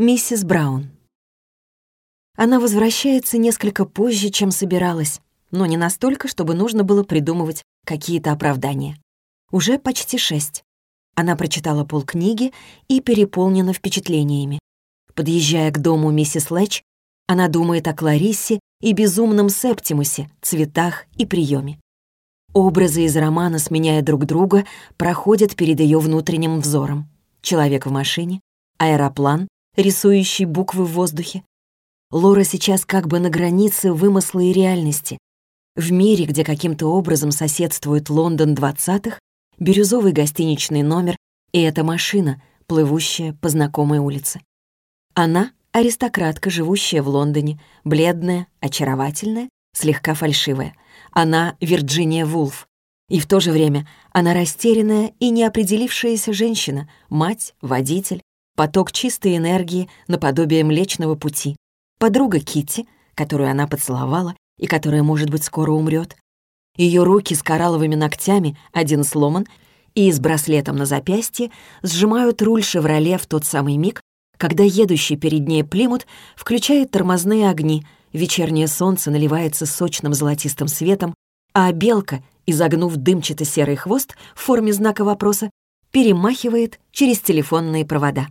Миссис Браун. Она возвращается несколько позже, чем собиралась, но не настолько, чтобы нужно было придумывать какие-то оправдания. Уже почти шесть. Она прочитала полкниги и переполнена впечатлениями. Подъезжая к дому миссис Лэч, она думает о Клариссе и безумном Септимусе, цветах и приеме. Образы из романа, сменяя друг друга, проходят перед ее внутренним взором. Человек в машине, аэроплан, рисующий буквы в воздухе. Лора сейчас как бы на границе вымысла и реальности. В мире, где каким-то образом соседствует Лондон двадцатых, бирюзовый гостиничный номер и эта машина, плывущая по знакомой улице. Она — аристократка, живущая в Лондоне, бледная, очаровательная, слегка фальшивая. Она — Вирджиния Вулф. И в то же время она растерянная и неопределившаяся женщина, мать, водитель, поток чистой энергии наподобие Млечного Пути, подруга Кити, которую она поцеловала и которая, может быть, скоро умрет. Ее руки с коралловыми ногтями, один сломан, и с браслетом на запястье сжимают руль «Шевроле» в тот самый миг, когда едущий перед ней Плимут включает тормозные огни, вечернее солнце наливается сочным золотистым светом, а белка, изогнув дымчато-серый хвост в форме знака вопроса, перемахивает через телефонные провода.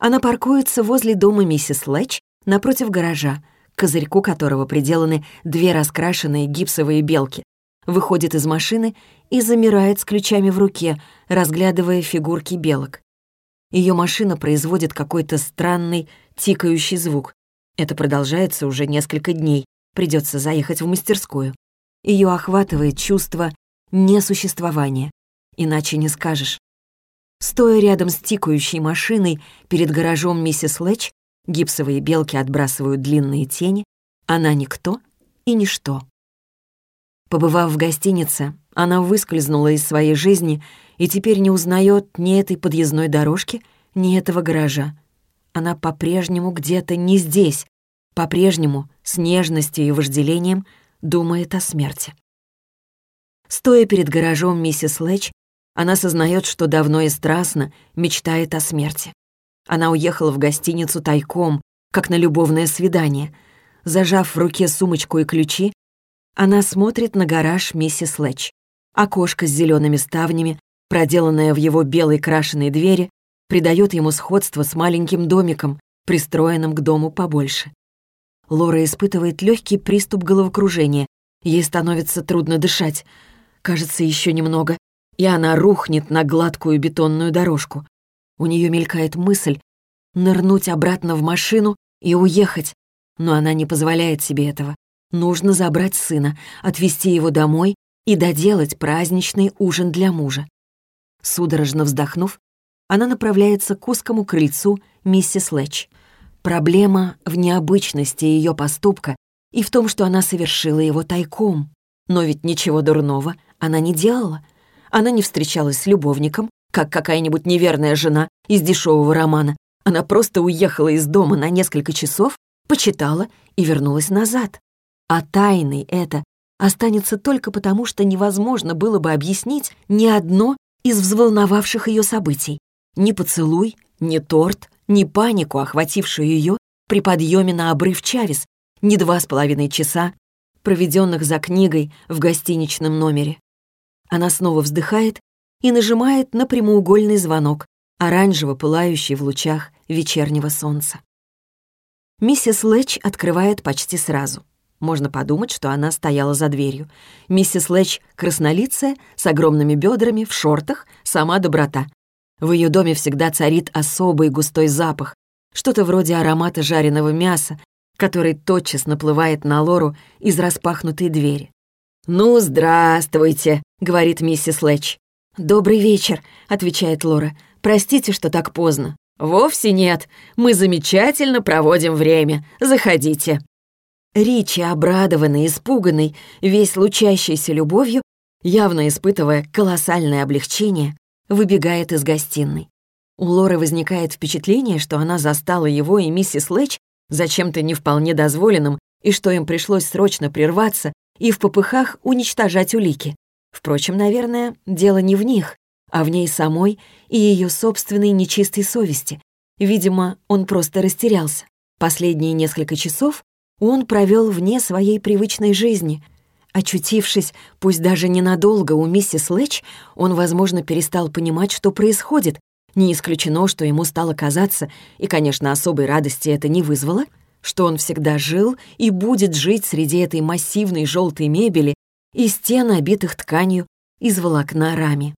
Она паркуется возле дома миссис Лэч напротив гаража, к козырьку которого приделаны две раскрашенные гипсовые белки, выходит из машины и замирает с ключами в руке, разглядывая фигурки белок. Ее машина производит какой-то странный тикающий звук. Это продолжается уже несколько дней, придется заехать в мастерскую. Ее охватывает чувство несуществования. Иначе не скажешь. Стоя рядом с тикающей машиной перед гаражом миссис Лэч, гипсовые белки отбрасывают длинные тени, она никто и ничто. Побывав в гостинице, она выскользнула из своей жизни и теперь не узнает ни этой подъездной дорожки, ни этого гаража. Она по-прежнему где-то не здесь, по-прежнему с нежностью и вожделением думает о смерти. Стоя перед гаражом миссис Лэч, она сознает, что давно и страстно мечтает о смерти. Она уехала в гостиницу тайком, как на любовное свидание. Зажав в руке сумочку и ключи, она смотрит на гараж миссис Лэч. Окошко с зелеными ставнями, проделанное в его белой крашеной двери, придает ему сходство с маленьким домиком, пристроенным к дому побольше. Лора испытывает легкий приступ головокружения. Ей становится трудно дышать. Кажется, еще немного, и она рухнет на гладкую бетонную дорожку. У нее мелькает мысль нырнуть обратно в машину и уехать, но она не позволяет себе этого. Нужно забрать сына, отвезти его домой и доделать праздничный ужин для мужа. Судорожно вздохнув, она направляется к узкому крыльцу миссис Лэч. Проблема в необычности ее поступка и в том, что она совершила его тайком. Но ведь ничего дурного она не делала. Она не встречалась с любовником, как какая-нибудь неверная жена из дешевого романа. Она просто уехала из дома на несколько часов, почитала и вернулась назад. А тайной это останется только потому, что невозможно было бы объяснить ни одно из взволновавших ее событий. Ни поцелуй, ни торт, ни панику, охватившую ее при подъеме на обрыв Чавес, ни два с половиной часа, проведенных за книгой в гостиничном номере. Она снова вздыхает и нажимает на прямоугольный звонок, оранжево пылающий в лучах вечернего солнца. Миссис Лэч открывает почти сразу. Можно подумать, что она стояла за дверью. Миссис Лэч краснолицая, с огромными бедрами, в шортах, сама доброта. В ее доме всегда царит особый густой запах, что-то вроде аромата жареного мяса, который тотчас наплывает на Лору из распахнутой двери. «Ну, здравствуйте», — говорит миссис Лэч. «Добрый вечер», — отвечает Лора. «Простите, что так поздно». «Вовсе нет. Мы замечательно проводим время. Заходите». Ричи, обрадованный, испуганный, весь лучащийся любовью, явно испытывая колоссальное облегчение, выбегает из гостиной. У Лоры возникает впечатление, что она застала его и миссис Лэч за чем-то не вполне дозволенным и что им пришлось срочно прерваться и в попыхах уничтожать улики. Впрочем, наверное, дело не в них, а в ней самой и ее собственной нечистой совести. Видимо, он просто растерялся. Последние несколько часов он провел вне своей привычной жизни. Очутившись, пусть даже ненадолго у миссис Лэч, он, возможно, перестал понимать, что происходит. Не исключено, что ему стало казаться, и, конечно, особой радости это не вызвало, что он всегда жил и будет жить среди этой массивной желтой мебели и стен, обитых тканью из волокна рами.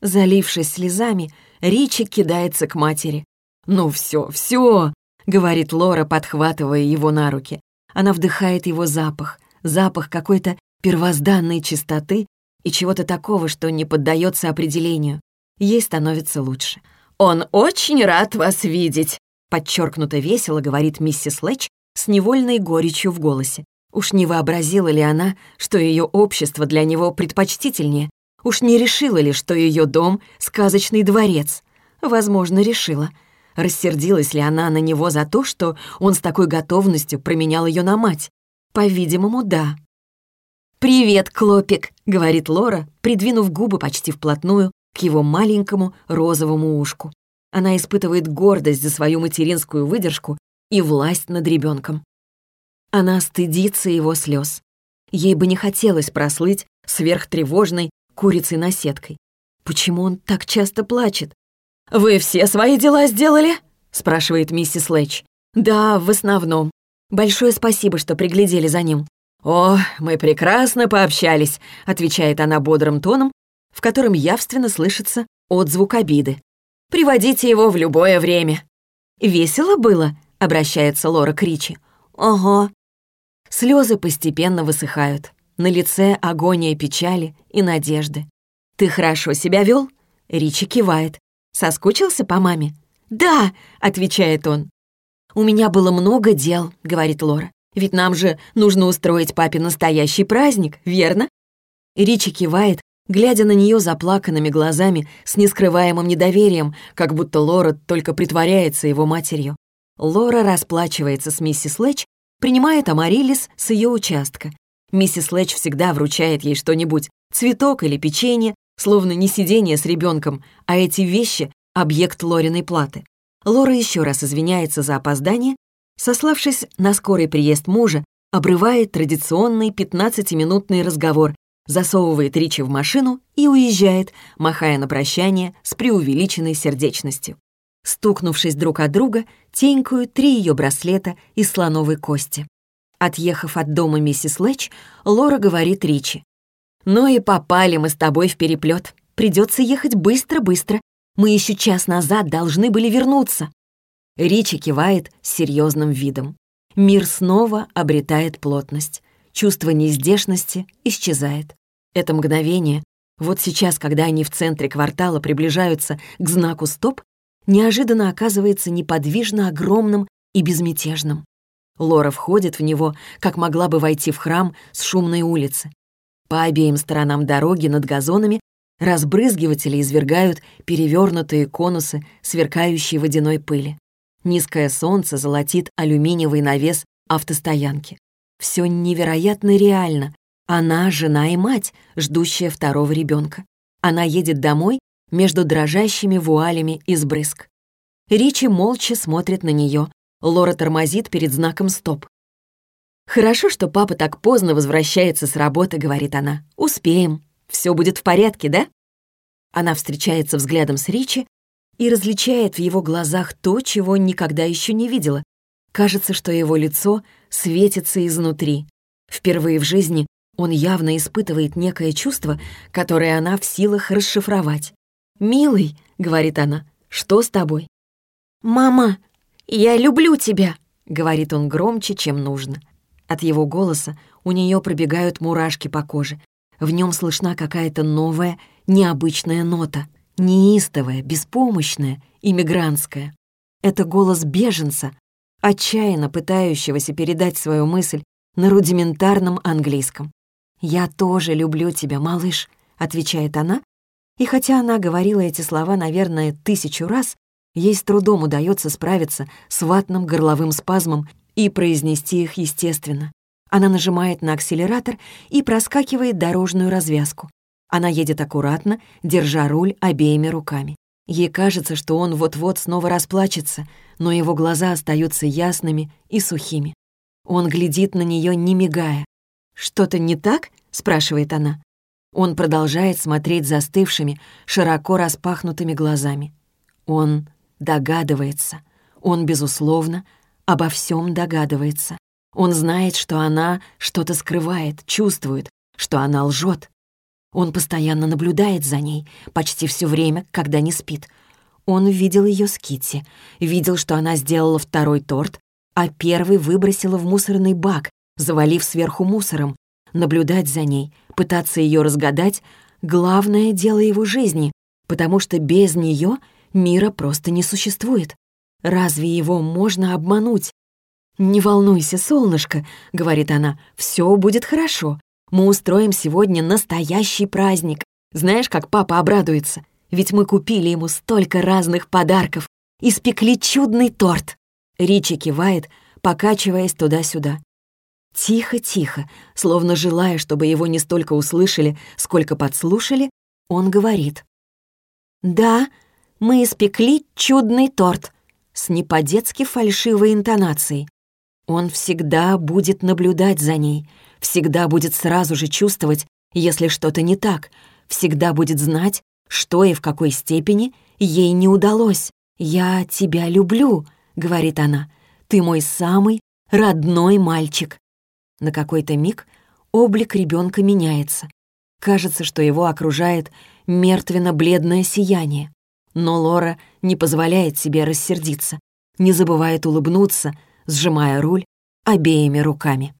Залившись слезами, Ричи кидается к матери. «Ну все, все!» — говорит Лора, подхватывая его на руки. Она вдыхает его запах, запах какой-то первозданной чистоты и чего-то такого, что не поддается определению. Ей становится лучше. «Он очень рад вас видеть!» Подчеркнуто весело говорит миссис Лэч с невольной горечью в голосе. Уж не вообразила ли она, что ее общество для него предпочтительнее? Уж не решила ли, что ее дом — сказочный дворец? Возможно, решила. Рассердилась ли она на него за то, что он с такой готовностью променял ее на мать? По-видимому, да. «Привет, Клопик», — говорит Лора, придвинув губы почти вплотную к его маленькому розовому ушку. Она испытывает гордость за свою материнскую выдержку и власть над ребенком. Она стыдится его слез. Ей бы не хотелось прослыть сверхтревожной курицей-наседкой. Почему он так часто плачет? «Вы все свои дела сделали?» — спрашивает миссис Лэч. «Да, в основном. Большое спасибо, что приглядели за ним». «О, мы прекрасно пообщались», — отвечает она бодрым тоном, в котором явственно слышится отзвук обиды. «Приводите его в любое время». «Весело было?» — обращается Лора к Ричи. «Ага». Слезы постепенно высыхают. На лице агония печали и надежды. «Ты хорошо себя вел?» Ричи кивает. «Соскучился по маме?» «Да», — отвечает он. «У меня было много дел», — говорит Лора. «Ведь нам же нужно устроить папе настоящий праздник, верно?» Ричи кивает, глядя на нее заплаканными глазами с нескрываемым недоверием, как будто Лора только притворяется его матерью. Лора расплачивается с миссис Лэч, принимает Амарилис с ее участка. Миссис Лэч всегда вручает ей что-нибудь, цветок или печенье, словно не сидение с ребенком, а эти вещи — объект Лориной платы. Лора еще раз извиняется за опоздание, сославшись на скорый приезд мужа, обрывает традиционный 15-минутный разговор, засовывает Ричи в машину и уезжает, махая на прощание с преувеличенной сердечностью. Стукнувшись друг от друга, тенькают три ее браслета из слоновой кости. Отъехав от дома миссис Лэч, Лора говорит Ричи. «Ну и попали мы с тобой в переплет. Придется ехать быстро-быстро. Мы еще час назад должны были вернуться». Ричи кивает с серьезным видом. Мир снова обретает плотность. Чувство нездешности исчезает. Это мгновение, вот сейчас, когда они в центре квартала приближаются к знаку «Стоп», неожиданно оказывается неподвижно огромным и безмятежным. Лора входит в него, как могла бы войти в храм с шумной улицы. По обеим сторонам дороги над газонами разбрызгиватели извергают перевернутые конусы сверкающей водяной пыли. Низкое солнце золотит алюминиевый навес автостоянки. Все невероятно реально. Она — жена и мать, ждущая второго ребенка. Она едет домой между дрожащими вуалями из брызг. Ричи молча смотрит на нее. Лора тормозит перед знаком «Стоп». «Хорошо, что папа так поздно возвращается с работы», — говорит она. «Успеем. Все будет в порядке, да?» Она встречается взглядом с Ричи и различает в его глазах то, чего никогда еще не видела. Кажется, что его лицо светится изнутри. Впервые в жизни он явно испытывает некое чувство, которое она в силах расшифровать. «Милый», — говорит она, — «что с тобой?» «Мама, я люблю тебя», — говорит он громче, чем нужно. От его голоса у нее пробегают мурашки по коже. В нем слышна какая-то новая, необычная нота. Неистовая, беспомощная, иммигрантская. Это голос беженца, отчаянно пытающегося передать свою мысль на рудиментарном английском. «Я тоже люблю тебя, малыш», — отвечает она, и хотя она говорила эти слова, наверное, тысячу раз, ей с трудом удается справиться с ватным горловым спазмом и произнести их естественно. Она нажимает на акселератор и проскакивает дорожную развязку. Она едет аккуратно, держа руль обеими руками. Ей кажется, что он вот-вот снова расплачется, но его глаза остаются ясными и сухими. Он глядит на нее, не мигая. «Что-то не так?» — спрашивает она. Он продолжает смотреть застывшими, широко распахнутыми глазами. Он догадывается. Он, безусловно, обо всем догадывается. Он знает, что она что-то скрывает, чувствует, что она лжет. Он постоянно наблюдает за ней, почти все время, когда не спит. Он видел ее с Китти, видел, что она сделала второй торт, а первый выбросила в мусорный бак, завалив сверху мусором. Наблюдать за ней, пытаться ее разгадать — главное дело его жизни, потому что без нее мира просто не существует. Разве его можно обмануть? «Не волнуйся, солнышко», — говорит она, — «все будет хорошо. Мы устроим сегодня настоящий праздник. Знаешь, как папа обрадуется? Ведь мы купили ему столько разных подарков. Испекли чудный торт». Ричи кивает, покачиваясь туда-сюда. Тихо-тихо, словно желая, чтобы его не столько услышали, сколько подслушали, он говорит. «Да, мы испекли чудный торт» с не фальшивой интонацией. Он всегда будет наблюдать за ней, всегда будет сразу же чувствовать, если что-то не так, всегда будет знать, что и в какой степени ей не удалось. «Я тебя люблю», — говорит она, — «ты мой самый родной мальчик». На какой-то миг облик ребенка меняется. Кажется, что его окружает мертвенно-бледное сияние. Но Лора не позволяет себе рассердиться, не забывает улыбнуться, сжимая руль обеими руками.